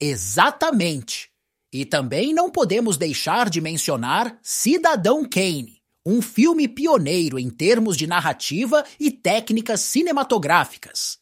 Exatamente. E também não podemos deixar de mencionar Cidadão Kane, um filme pioneiro em termos de narrativa e técnicas cinematográficas.